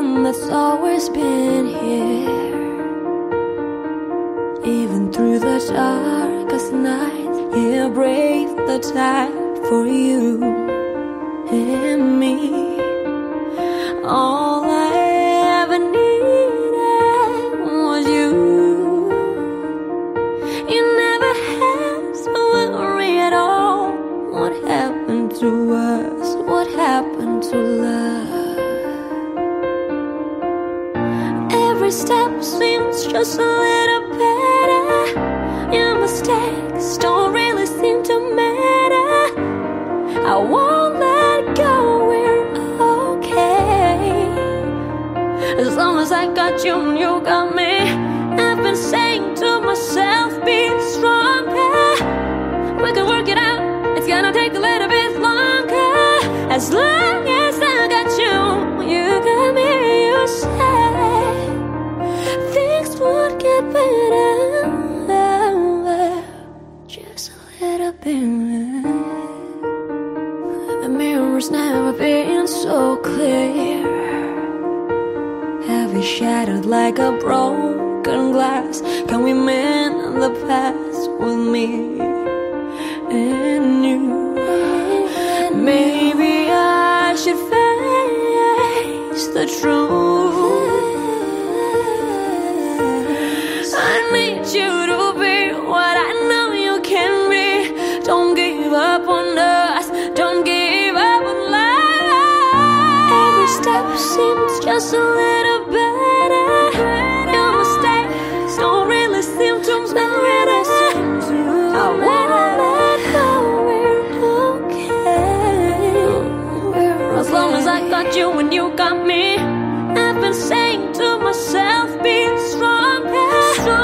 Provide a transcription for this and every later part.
one that's always been here. Even through the darkest night, yeah, brave the tide for you and me. All I ever needed was you. You never had to worry at all. What happened to us? What happened to love? Just a little better. Your mistakes don't really seem to matter. I won't let go, we're okay. As long as I got you you got me. Mirror's never been so clear. Heavy shattered like a broken glass. Can we mend the past with me and you? Maybe I should face the truth. I need you step seems just a little better. Your mistakes don't really seem to matter. I wanna let go. We're okay. As long as I got you and you got me. I've been saying to myself, be stronger.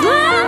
Slow.